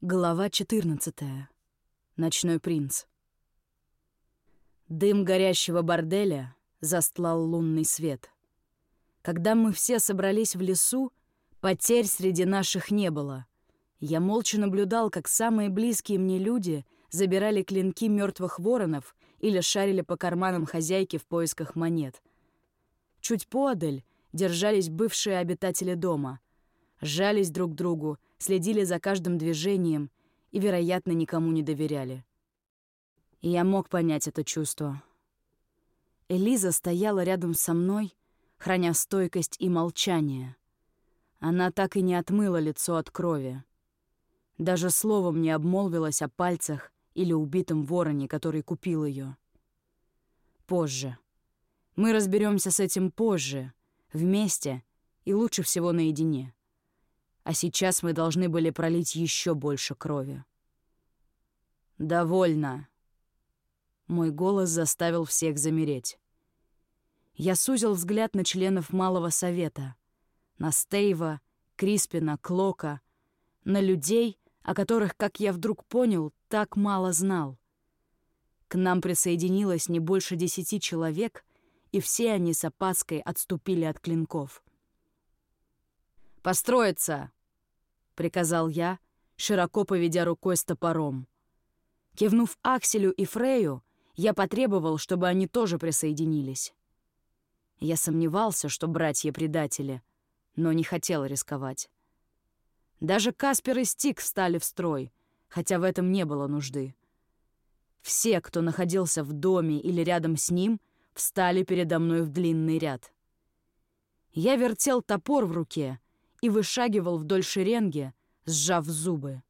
Глава 14. Ночной принц. Дым горящего борделя застлал лунный свет. Когда мы все собрались в лесу, потерь среди наших не было. Я молча наблюдал, как самые близкие мне люди забирали клинки мертвых воронов или шарили по карманам хозяйки в поисках монет. Чуть поодаль держались бывшие обитатели дома. Жались друг другу, следили за каждым движением и, вероятно, никому не доверяли. И я мог понять это чувство. Элиза стояла рядом со мной, храня стойкость и молчание. Она так и не отмыла лицо от крови. Даже словом не обмолвилась о пальцах или убитом вороне, который купил ее. Позже. Мы разберемся с этим позже, вместе и лучше всего наедине а сейчас мы должны были пролить еще больше крови. «Довольно!» Мой голос заставил всех замереть. Я сузил взгляд на членов Малого Совета, на Стейва, Криспина, Клока, на людей, о которых, как я вдруг понял, так мало знал. К нам присоединилось не больше десяти человек, и все они с опаской отступили от клинков. «Построиться!» Приказал я, широко поведя рукой с топором. Кивнув Акселю и Фрею, я потребовал, чтобы они тоже присоединились. Я сомневался, что братья предатели, но не хотел рисковать. Даже Каспер и Стик встали в строй, хотя в этом не было нужды. Все, кто находился в доме или рядом с ним, встали передо мной в длинный ряд. Я вертел топор в руке и вышагивал вдоль шеренги, сжав зубы.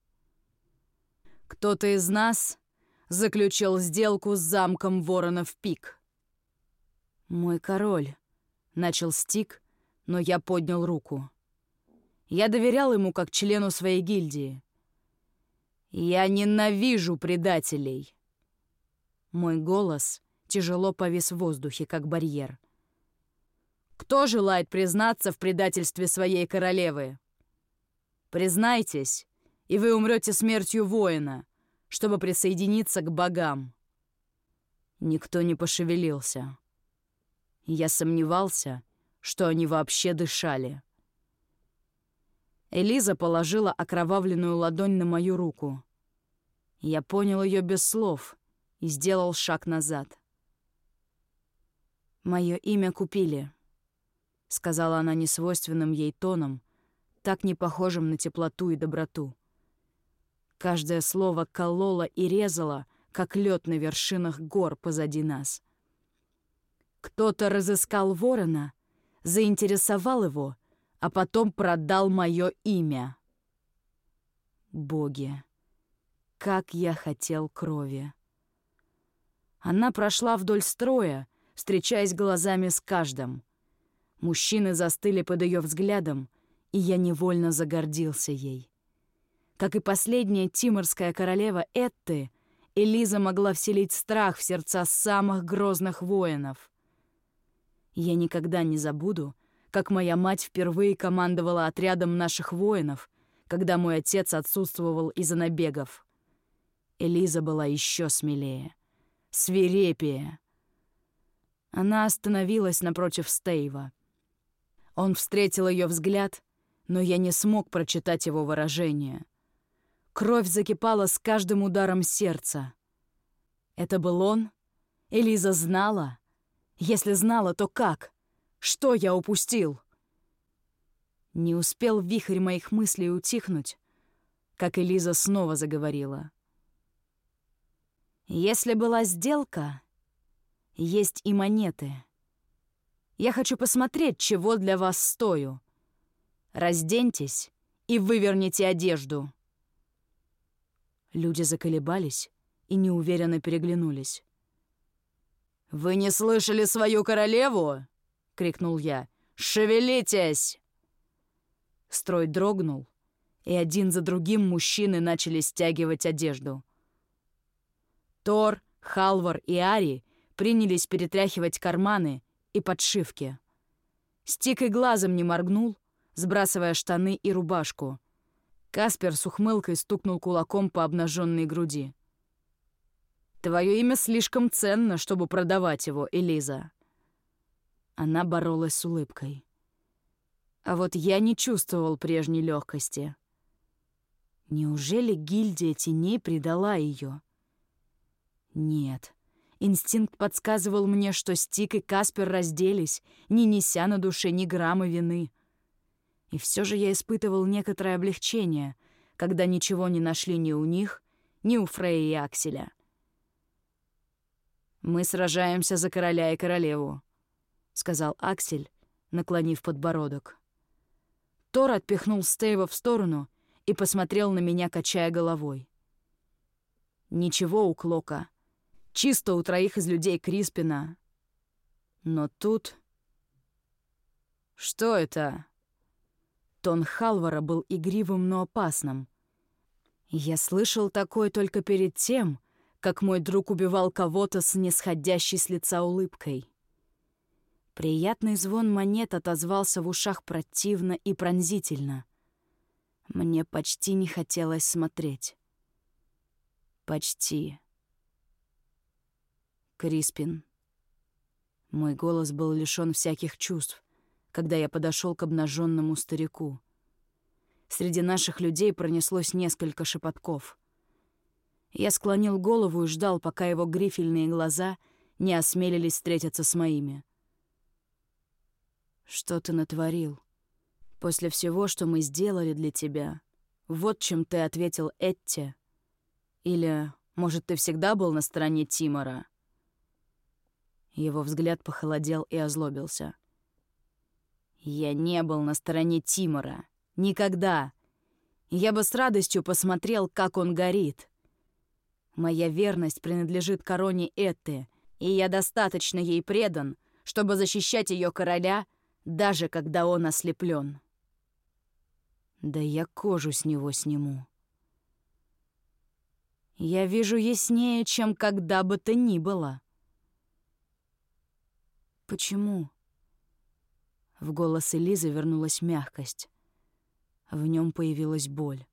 «Кто-то из нас заключил сделку с замком Воронов Пик». «Мой король», — начал Стик, но я поднял руку. Я доверял ему как члену своей гильдии. «Я ненавижу предателей!» Мой голос тяжело повис в воздухе, как барьер. Кто желает признаться в предательстве своей королевы? Признайтесь, и вы умрете смертью воина, чтобы присоединиться к богам. Никто не пошевелился. Я сомневался, что они вообще дышали. Элиза положила окровавленную ладонь на мою руку. Я понял ее без слов и сделал шаг назад. Мое имя купили. — сказала она несвойственным ей тоном, так не похожим на теплоту и доброту. Каждое слово кололо и резало, как лед на вершинах гор позади нас. Кто-то разыскал ворона, заинтересовал его, а потом продал мое имя. Боги, как я хотел крови. Она прошла вдоль строя, встречаясь глазами с каждым — Мужчины застыли под ее взглядом, и я невольно загордился ей. Как и последняя тиморская королева Этты, Элиза могла вселить страх в сердца самых грозных воинов. Я никогда не забуду, как моя мать впервые командовала отрядом наших воинов, когда мой отец отсутствовал из-за набегов. Элиза была еще смелее, свирепее. Она остановилась напротив Стейва — он встретил ее взгляд, но я не смог прочитать его выражение. Кровь закипала с каждым ударом сердца. Это был он? Элиза знала? Если знала, то как? Что я упустил? Не успел вихрь моих мыслей утихнуть, как Элиза снова заговорила. «Если была сделка, есть и монеты». Я хочу посмотреть, чего для вас стою. Разденьтесь и выверните одежду». Люди заколебались и неуверенно переглянулись. «Вы не слышали свою королеву?» — крикнул я. «Шевелитесь!» Строй дрогнул, и один за другим мужчины начали стягивать одежду. Тор, Халвар и Ари принялись перетряхивать карманы и подшивки. Стик и глазом не моргнул, сбрасывая штаны и рубашку. Каспер с ухмылкой стукнул кулаком по обнаженной груди. «Твое имя слишком ценно, чтобы продавать его, Элиза». Она боролась с улыбкой. А вот я не чувствовал прежней легкости. Неужели гильдия теней предала ее? Нет. Инстинкт подсказывал мне, что Стик и Каспер разделись, не неся на душе ни грамма вины. И все же я испытывал некоторое облегчение, когда ничего не нашли ни у них, ни у Фрея и Акселя. «Мы сражаемся за короля и королеву», — сказал Аксель, наклонив подбородок. Тор отпихнул Стейва в сторону и посмотрел на меня, качая головой. «Ничего у Клока. Чисто у троих из людей Криспина. Но тут...» «Что это?» Тон Халвара был игривым, но опасным. Я слышал такое только перед тем, как мой друг убивал кого-то с нисходящей с лица улыбкой. Приятный звон монет отозвался в ушах противно и пронзительно. Мне почти не хотелось смотреть. Почти. Криспин. Мой голос был лишён всяких чувств когда я подошел к обнаженному старику. Среди наших людей пронеслось несколько шепотков. Я склонил голову и ждал, пока его грифельные глаза не осмелились встретиться с моими. «Что ты натворил? После всего, что мы сделали для тебя, вот чем ты ответил Этте? Или, может, ты всегда был на стороне Тимора?» Его взгляд похолодел и озлобился. Я не был на стороне Тимора. Никогда. Я бы с радостью посмотрел, как он горит. Моя верность принадлежит короне Этты, и я достаточно ей предан, чтобы защищать ее короля, даже когда он ослеплен. Да я кожу с него сниму. Я вижу яснее, чем когда бы то ни было. Почему? В голос Элизы вернулась мягкость. В нем появилась боль.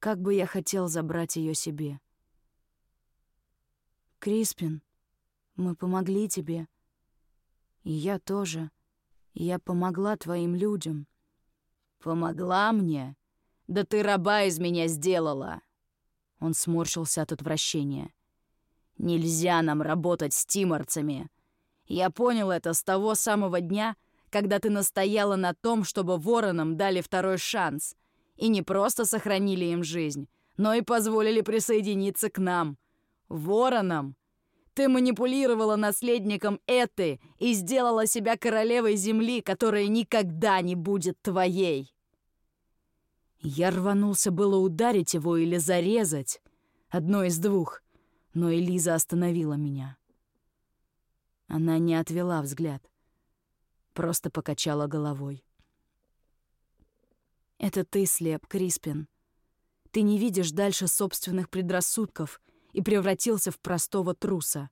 Как бы я хотел забрать ее себе. «Криспин, мы помогли тебе. И я тоже. Я помогла твоим людям». «Помогла мне? Да ты раба из меня сделала!» Он сморщился от отвращения. «Нельзя нам работать с тиморцами. Я понял это с того самого дня, когда ты настояла на том, чтобы воронам дали второй шанс. И не просто сохранили им жизнь, но и позволили присоединиться к нам. Воронам! Ты манипулировала наследником Эты и сделала себя королевой земли, которая никогда не будет твоей. Я рванулся было ударить его или зарезать. Одно из двух. Но Элиза остановила меня. Она не отвела взгляд. Просто покачала головой. «Это ты слеп, Криспин. Ты не видишь дальше собственных предрассудков и превратился в простого труса.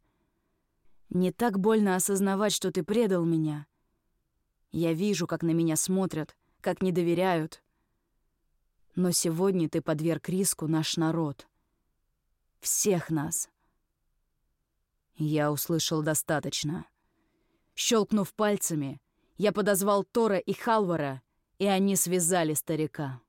Не так больно осознавать, что ты предал меня. Я вижу, как на меня смотрят, как не доверяют. Но сегодня ты подверг риску наш народ. Всех нас». Я услышал достаточно. Щелкнув пальцами, я подозвал Тора и Халвара, и они связали старика.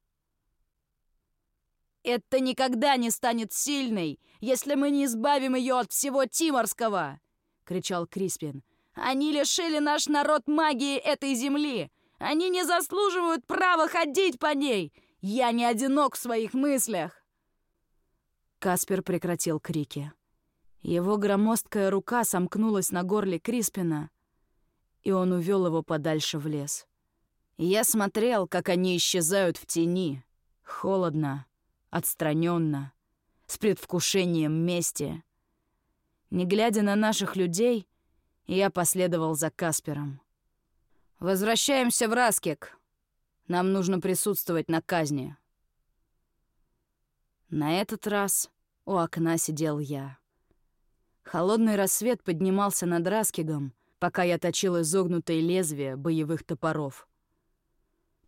«Это никогда не станет сильной, если мы не избавим ее от всего Тиморского!» — кричал Криспин. «Они лишили наш народ магии этой земли! Они не заслуживают права ходить по ней! Я не одинок в своих мыслях!» Каспер прекратил крики. Его громоздкая рука сомкнулась на горле Криспина, и он увел его подальше в лес. Я смотрел, как они исчезают в тени, холодно, отстраненно, с предвкушением мести. Не глядя на наших людей, я последовал за Каспером. «Возвращаемся в Раскик. Нам нужно присутствовать на казни». На этот раз у окна сидел я. Холодный рассвет поднимался над Раскигом, пока я точил изогнутые лезвия боевых топоров.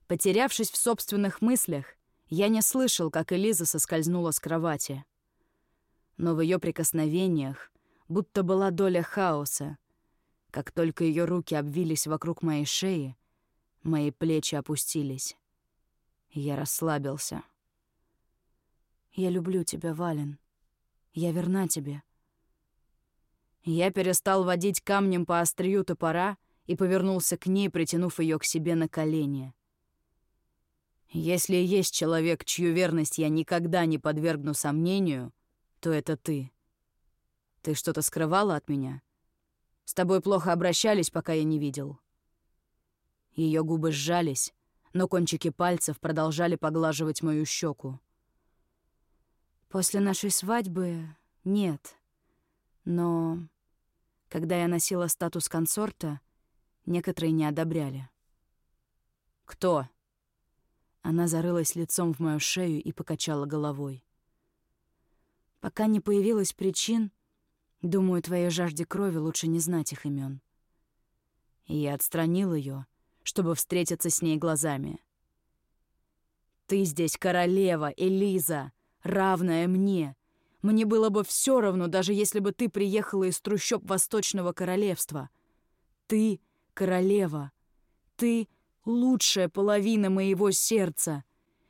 Потерявшись в собственных мыслях, Я не слышал, как Элиза соскользнула с кровати. Но в ее прикосновениях будто была доля хаоса. Как только ее руки обвились вокруг моей шеи, мои плечи опустились. Я расслабился. «Я люблю тебя, Вален. Я верна тебе». Я перестал водить камнем по острию топора и повернулся к ней, притянув ее к себе на колени. «Если есть человек, чью верность я никогда не подвергну сомнению, то это ты. Ты что-то скрывала от меня? С тобой плохо обращались, пока я не видел». Ее губы сжались, но кончики пальцев продолжали поглаживать мою щеку. «После нашей свадьбы нет. Но когда я носила статус консорта, некоторые не одобряли». «Кто?» Она зарылась лицом в мою шею и покачала головой. «Пока не появилось причин, думаю, твоей жажде крови лучше не знать их имен. И я отстранил ее, чтобы встретиться с ней глазами. «Ты здесь королева, Элиза, равная мне. Мне было бы все равно, даже если бы ты приехала из трущоб Восточного Королевства. Ты — королева. Ты — лучшая половина моего сердца.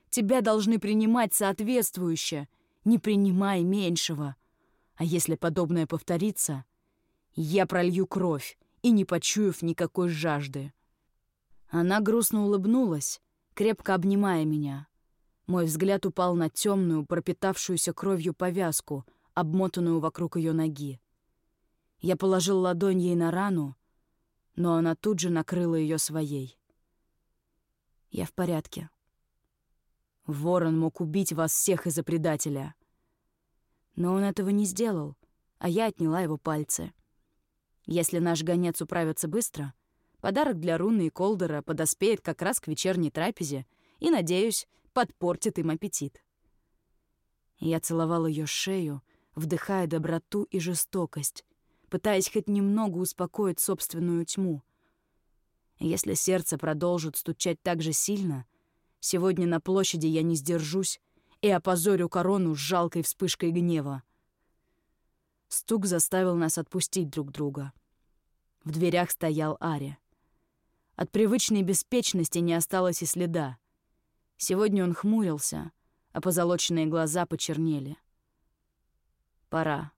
Тебя должны принимать соответствующе. Не принимай меньшего. А если подобное повторится, я пролью кровь и не почуяв никакой жажды. Она грустно улыбнулась, крепко обнимая меня. Мой взгляд упал на темную, пропитавшуюся кровью повязку, обмотанную вокруг ее ноги. Я положил ладонь ей на рану, но она тут же накрыла ее своей. Я в порядке. Ворон мог убить вас всех из-за предателя. Но он этого не сделал, а я отняла его пальцы. Если наш гонец управится быстро, Подарок для Руны и Колдера подоспеет как раз к вечерней трапезе и, надеюсь, подпортит им аппетит. Я целовал ее шею, вдыхая доброту и жестокость, пытаясь хоть немного успокоить собственную тьму. Если сердце продолжит стучать так же сильно, сегодня на площади я не сдержусь и опозорю корону с жалкой вспышкой гнева. Стук заставил нас отпустить друг друга. В дверях стоял Ари. От привычной беспечности не осталось и следа. Сегодня он хмурился, а позолоченные глаза почернели. «Пора».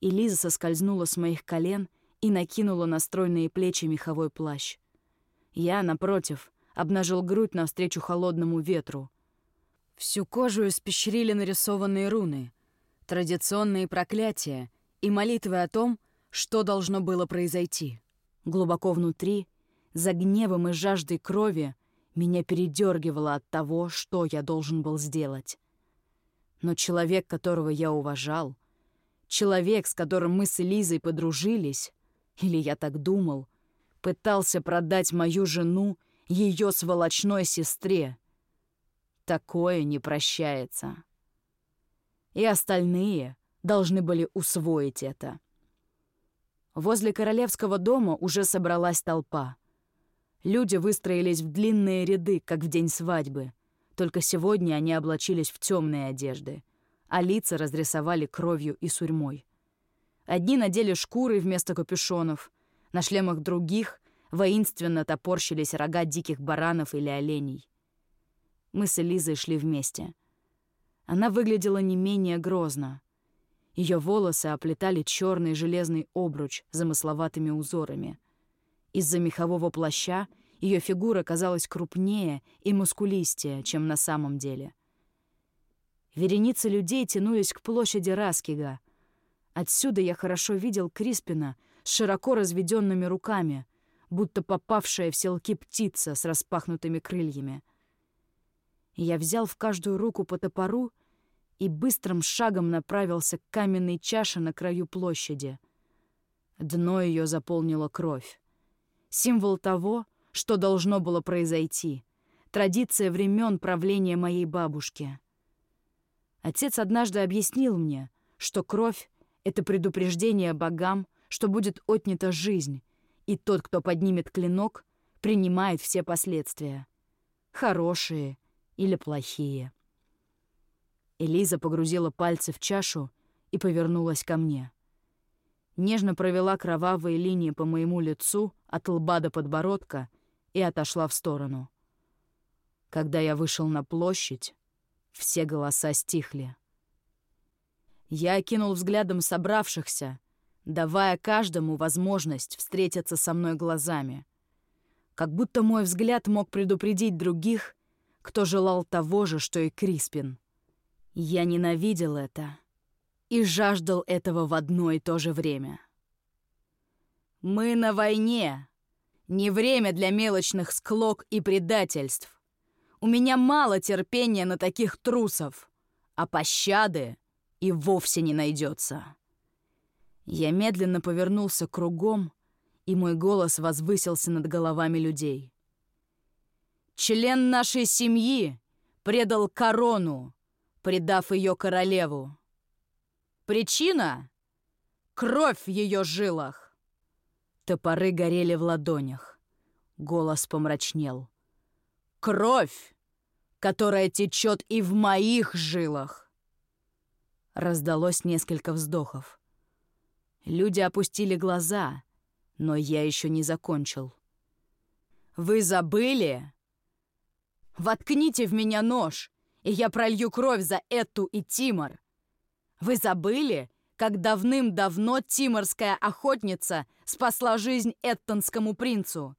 И соскользнула с моих колен и накинула на стройные плечи меховой плащ. Я, напротив, обнажил грудь навстречу холодному ветру. Всю кожу испещрили нарисованные руны, традиционные проклятия и молитвы о том, что должно было произойти. Глубоко внутри, за гневом и жаждой крови, меня передергивало от того, что я должен был сделать. Но человек, которого я уважал, человек, с которым мы с Элизой подружились, или я так думал, пытался продать мою жену ее сволочной сестре. Такое не прощается. И остальные должны были усвоить это. Возле королевского дома уже собралась толпа. Люди выстроились в длинные ряды, как в день свадьбы. Только сегодня они облачились в темные одежды, а лица разрисовали кровью и сурьмой. Одни надели шкуры вместо капюшонов, на шлемах других воинственно топорщились рога диких баранов или оленей. Мы с Элизой шли вместе. Она выглядела не менее грозно — ее волосы оплетали черный железный обруч замысловатыми узорами. Из-за мехового плаща ее фигура казалась крупнее и мускулистее, чем на самом деле. Вереницы людей тянулись к площади Раскига. Отсюда я хорошо видел Криспина с широко разведенными руками, будто попавшая в селки птица с распахнутыми крыльями. Я взял в каждую руку по топору и быстрым шагом направился к каменной чаше на краю площади. Дно ее заполнило кровь. Символ того, что должно было произойти. Традиция времен правления моей бабушки. Отец однажды объяснил мне, что кровь — это предупреждение богам, что будет отнята жизнь, и тот, кто поднимет клинок, принимает все последствия. Хорошие или плохие. Элиза погрузила пальцы в чашу и повернулась ко мне. Нежно провела кровавые линии по моему лицу от лба до подбородка и отошла в сторону. Когда я вышел на площадь, все голоса стихли. Я окинул взглядом собравшихся, давая каждому возможность встретиться со мной глазами. Как будто мой взгляд мог предупредить других, кто желал того же, что и Криспин. Я ненавидел это и жаждал этого в одно и то же время. «Мы на войне!» Не время для мелочных склок и предательств. У меня мало терпения на таких трусов, а пощады и вовсе не найдется. Я медленно повернулся кругом, и мой голос возвысился над головами людей. Член нашей семьи предал корону, предав ее королеву. Причина — кровь в ее жилах. Топоры горели в ладонях. Голос помрачнел. Кровь, которая течет и в моих жилах. Раздалось несколько вздохов. Люди опустили глаза, но я еще не закончил. «Вы забыли? Воткните в меня нож, и я пролью кровь за Эту и Тимор. Вы забыли, как давным-давно тиморская охотница спасла жизнь Эттонскому принцу?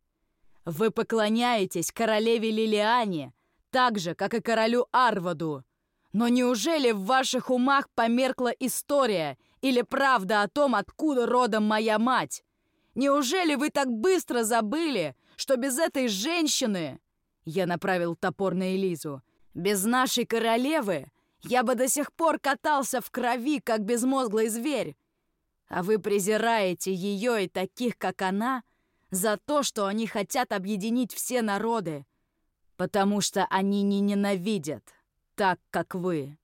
Вы поклоняетесь королеве Лилиане, так же, как и королю Арваду, но неужели в ваших умах померкла история или правда о том, откуда родом моя мать? Неужели вы так быстро забыли, что без этой женщины...» Я направил топор на Элизу. «Без нашей королевы я бы до сих пор катался в крови, как безмозглый зверь. А вы презираете ее и таких, как она, за то, что они хотят объединить все народы, потому что они не ненавидят, так, как вы.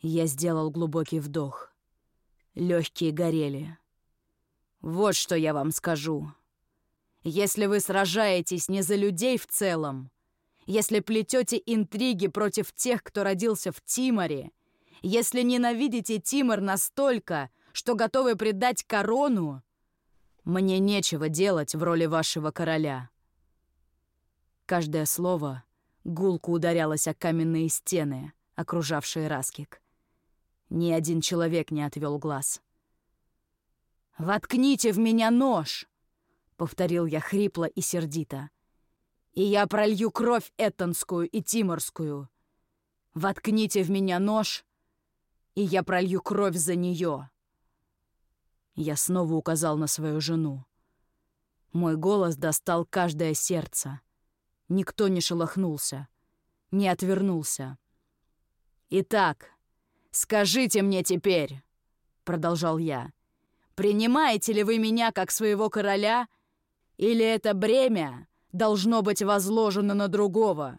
Я сделал глубокий вдох. Легкие горели. Вот что я вам скажу. Если вы сражаетесь не за людей в целом, если плетете интриги против тех, кто родился в Тиморе, если ненавидите Тимор настолько, что готовы предать корону, мне нечего делать в роли вашего короля. Каждое слово Гулко ударялась о каменные стены, окружавшие Раскик. Ни один человек не отвел глаз. «Воткните в меня нож!» — повторил я хрипло и сердито. «И я пролью кровь Эттонскую и Тиморскую. Воткните в меня нож, и я пролью кровь за нее!» Я снова указал на свою жену. Мой голос достал каждое сердце — Никто не шелохнулся, не отвернулся. «Итак, скажите мне теперь», — продолжал я, «принимаете ли вы меня как своего короля, или это бремя должно быть возложено на другого?»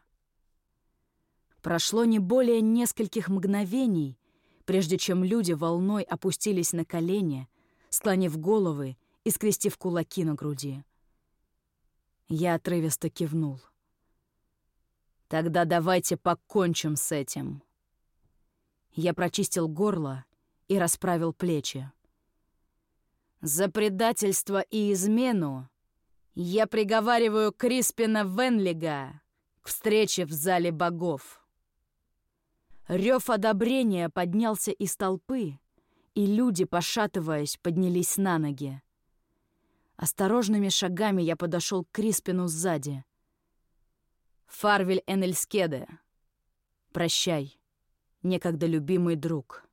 Прошло не более нескольких мгновений, прежде чем люди волной опустились на колени, склонив головы и скрестив кулаки на груди. Я отрывисто кивнул. Тогда давайте покончим с этим. Я прочистил горло и расправил плечи. За предательство и измену я приговариваю Криспина Венлига к встрече в зале богов. Рев одобрения поднялся из толпы, и люди, пошатываясь, поднялись на ноги. Осторожными шагами я подошел к Криспину сзади — Фарвель Энельскеде. Прощай, некогда любимый друг.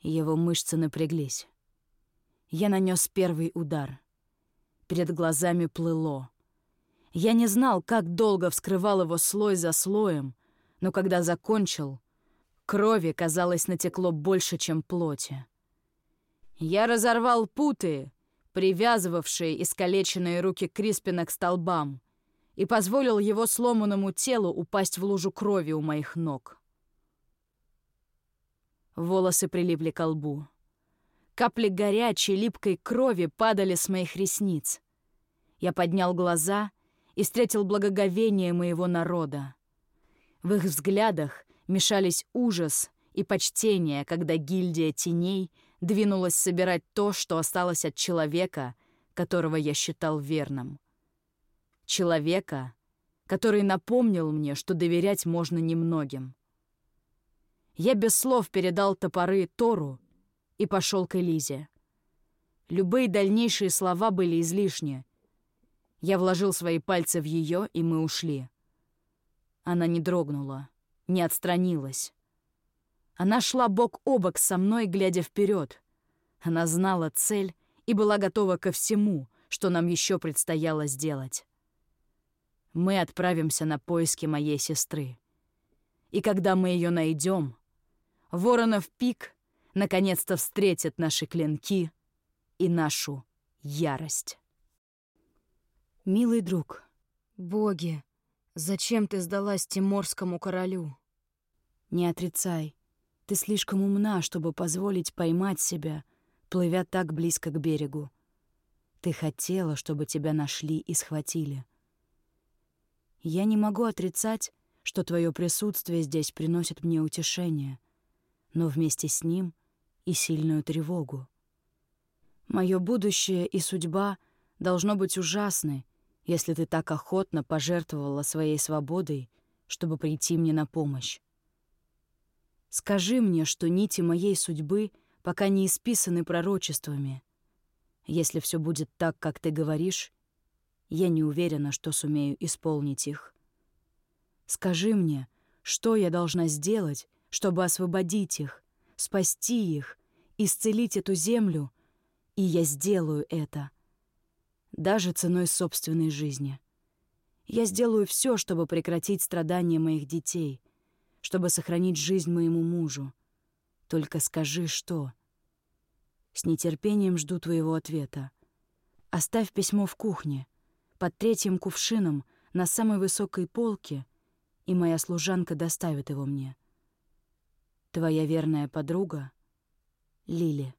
Его мышцы напряглись. Я нанес первый удар. Перед глазами плыло. Я не знал, как долго вскрывал его слой за слоем, но когда закончил, крови, казалось, натекло больше, чем плоти. Я разорвал путы, привязывавшие искалеченные руки Криспина к столбам, и позволил его сломанному телу упасть в лужу крови у моих ног. Волосы прилипли к лбу. Капли горячей, липкой крови падали с моих ресниц. Я поднял глаза и встретил благоговение моего народа. В их взглядах мешались ужас и почтение, когда гильдия теней двинулась собирать то, что осталось от человека, которого я считал верным. Человека, который напомнил мне, что доверять можно немногим. Я без слов передал топоры Тору и пошел к Элизе. Любые дальнейшие слова были излишни. Я вложил свои пальцы в ее, и мы ушли. Она не дрогнула, не отстранилась. Она шла бок о бок со мной, глядя вперед. Она знала цель и была готова ко всему, что нам еще предстояло сделать. Мы отправимся на поиски моей сестры. И когда мы ее найдем, Воронов пик наконец-то встретит наши клинки и нашу ярость. Милый друг, боги, зачем ты сдалась Тиморскому королю? Не отрицай, ты слишком умна, чтобы позволить поймать себя, плывя так близко к берегу. Ты хотела, чтобы тебя нашли и схватили. Я не могу отрицать, что твое присутствие здесь приносит мне утешение, но вместе с ним и сильную тревогу. Мое будущее и судьба должно быть ужасны, если ты так охотно пожертвовала своей свободой, чтобы прийти мне на помощь. Скажи мне, что нити моей судьбы пока не исписаны пророчествами. Если все будет так, как ты говоришь, я не уверена, что сумею исполнить их. Скажи мне, что я должна сделать, чтобы освободить их, спасти их, исцелить эту землю, и я сделаю это. Даже ценой собственной жизни. Я сделаю все, чтобы прекратить страдания моих детей, чтобы сохранить жизнь моему мужу. Только скажи, что. С нетерпением жду твоего ответа. Оставь письмо в кухне — под третьим кувшином на самой высокой полке, и моя служанка доставит его мне. Твоя верная подруга Лили.